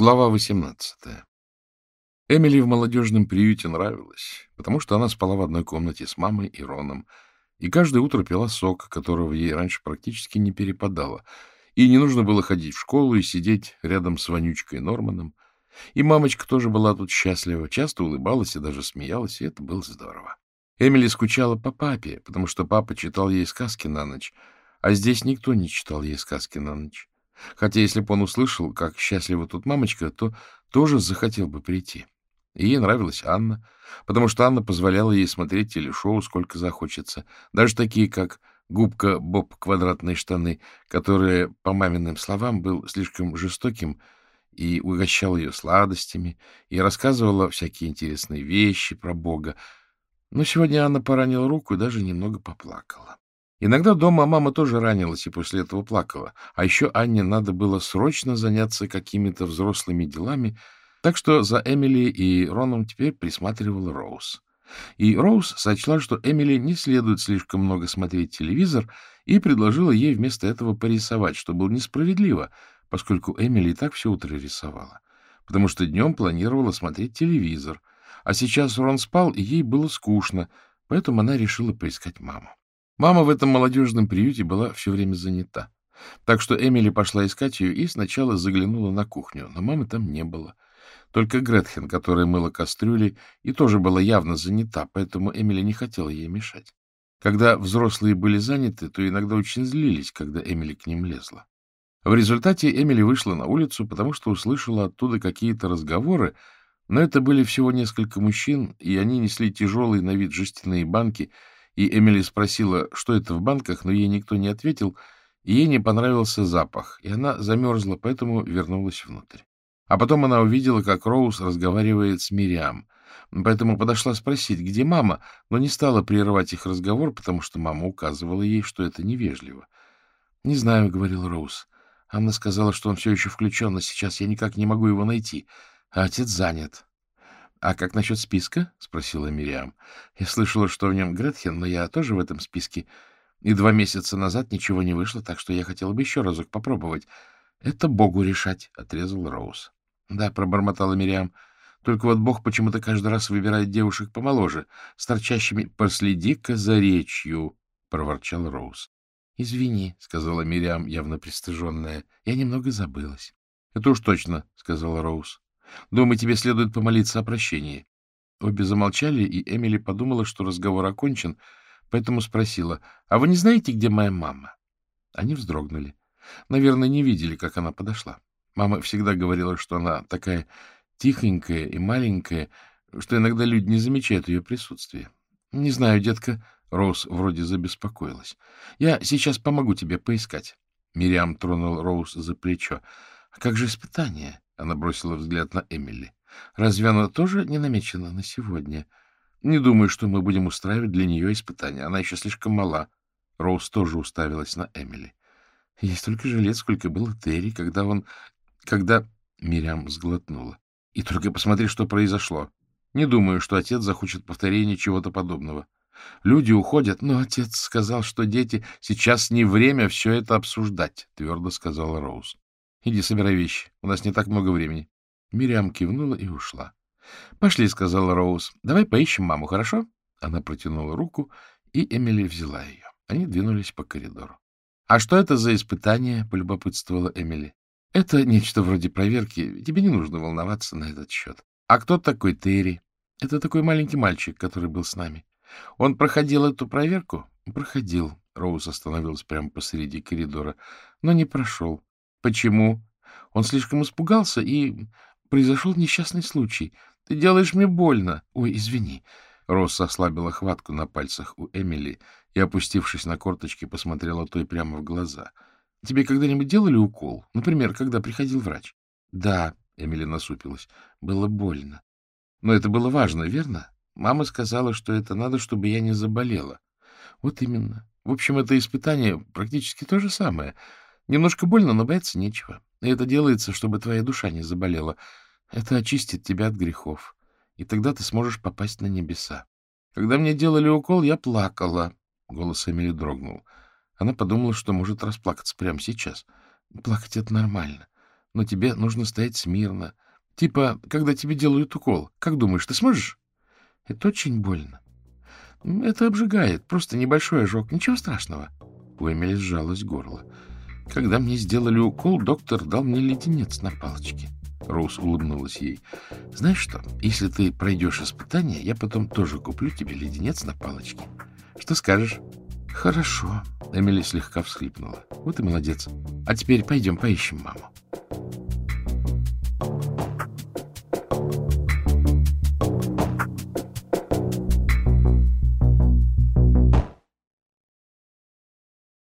Глава 18. Эмили в молодежном приюте нравилась, потому что она спала в одной комнате с мамой и Роном, и каждое утро пила сок, которого ей раньше практически не перепадало, и не нужно было ходить в школу и сидеть рядом с Вонючкой Норманом. И мамочка тоже была тут счастлива, часто улыбалась и даже смеялась, и это было здорово. Эмили скучала по папе, потому что папа читал ей сказки на ночь, а здесь никто не читал ей сказки на ночь. Хотя если бы он услышал, как счастлива тут мамочка, то тоже захотел бы прийти. И ей нравилась Анна, потому что Анна позволяла ей смотреть телешоу сколько захочется, даже такие, как «Губка Боб квадратные штаны», которые, по маминым словам, был слишком жестоким и угощал ее сладостями, и рассказывала всякие интересные вещи про Бога. Но сегодня Анна поранила руку и даже немного поплакала. Иногда дома мама тоже ранилась и после этого плакала, а еще Анне надо было срочно заняться какими-то взрослыми делами, так что за Эмили и Роном теперь присматривала Роуз. И Роуз сочла, что Эмили не следует слишком много смотреть телевизор, и предложила ей вместо этого порисовать, что было несправедливо, поскольку Эмили и так все утро рисовала, потому что днем планировала смотреть телевизор, а сейчас Рон спал, и ей было скучно, поэтому она решила поискать маму. Мама в этом молодежном приюте была все время занята, так что Эмили пошла искать ее и сначала заглянула на кухню, но мамы там не было — только Гретхен, которая мыла кастрюли, и тоже была явно занята, поэтому Эмили не хотела ей мешать. Когда взрослые были заняты, то иногда очень злились, когда Эмили к ним лезла. В результате Эмили вышла на улицу, потому что услышала оттуда какие-то разговоры, но это были всего несколько мужчин, и они несли тяжелые на вид жестяные банки, и Эмили спросила, что это в банках, но ей никто не ответил, и ей не понравился запах, и она замерзла, поэтому вернулась внутрь. А потом она увидела, как Роуз разговаривает с Мириам. Поэтому подошла спросить, где мама, но не стала прерывать их разговор, потому что мама указывала ей, что это невежливо. — Не знаю, — говорил Роуз. Анна сказала, что он все еще включен, но сейчас я никак не могу его найти, а отец занят. — А как насчет списка? — спросила Мириам. — Я слышала, что в нем Гретхен, но я тоже в этом списке. И два месяца назад ничего не вышло, так что я хотела бы еще разок попробовать. — Это Богу решать, — отрезал Роуз. — Да, — пробормотала Мириам. — Только вот Бог почему-то каждый раз выбирает девушек помоложе, с торчащими «Последи-ка за речью», — проворчал Роуз. — Извини, — сказала Мириам, явно пристыженная. — Я немного забылась. — Это уж точно, — сказала Роуз. — Думаю, тебе следует помолиться о прощении. Обе замолчали, и Эмили подумала, что разговор окончен, поэтому спросила, — А вы не знаете, где моя мама? Они вздрогнули. Наверное, не видели, как она подошла. Мама всегда говорила, что она такая тихонькая и маленькая, что иногда люди не замечают ее присутствия. — Не знаю, детка, — Роуз вроде забеспокоилась. — Я сейчас помогу тебе поискать. Мириам тронул Роуз за плечо. — А как же испытание? — она бросила взгляд на Эмили. — Разве оно тоже не намечено на сегодня? Не думаю, что мы будем устраивать для нее испытание. Она еще слишком мала. Роуз тоже уставилась на Эмили. Есть столько же лет, сколько было Терри, когда он когда Мирям сглотнула. И только посмотри, что произошло. Не думаю, что отец захочет повторения чего-то подобного. Люди уходят, но отец сказал, что дети... Сейчас не время все это обсуждать, — твердо сказала Роуз. — Иди собирай вещи, у нас не так много времени. Мирям кивнула и ушла. — Пошли, — сказала Роуз. — Давай поищем маму, хорошо? Она протянула руку, и Эмили взяла ее. Они двинулись по коридору. — А что это за испытание? — полюбопытствовала Эмили. Это нечто вроде проверки. Тебе не нужно волноваться на этот счет. А кто такой Терри? Это такой маленький мальчик, который был с нами. Он проходил эту проверку? Проходил. Роуз остановилась прямо посреди коридора, но не прошел. Почему? Он слишком испугался, и произошел несчастный случай. Ты делаешь мне больно. Ой, извини. Роуз ослабила хватку на пальцах у Эмили и, опустившись на корточки, посмотрела той прямо в глаза — Тебе когда-нибудь делали укол? Например, когда приходил врач? — Да, — Эмили насупилась. — Было больно. Но это было важно, верно? Мама сказала, что это надо, чтобы я не заболела. Вот именно. В общем, это испытание практически то же самое. Немножко больно, но бояться нечего. И это делается, чтобы твоя душа не заболела. Это очистит тебя от грехов. И тогда ты сможешь попасть на небеса. Когда мне делали укол, я плакала. Голос Эмили дрогнул. Она подумала, что может расплакаться прямо сейчас. Плакать — это нормально. но тебе нужно стоять смирно. Типа, когда тебе делают укол. Как думаешь, ты сможешь? Это очень больно. Это обжигает, просто небольшой ожог, ничего страшного. У Эмили сжалось горло. Когда мне сделали укол, доктор дал мне леденец на палочке. Роуз улыбнулась ей. «Знаешь что, если ты пройдешь испытание, я потом тоже куплю тебе леденец на палочке. Что скажешь?» «Хорошо», — Эмили слегка всхлипнула. «Вот и молодец. А теперь пойдем поищем маму».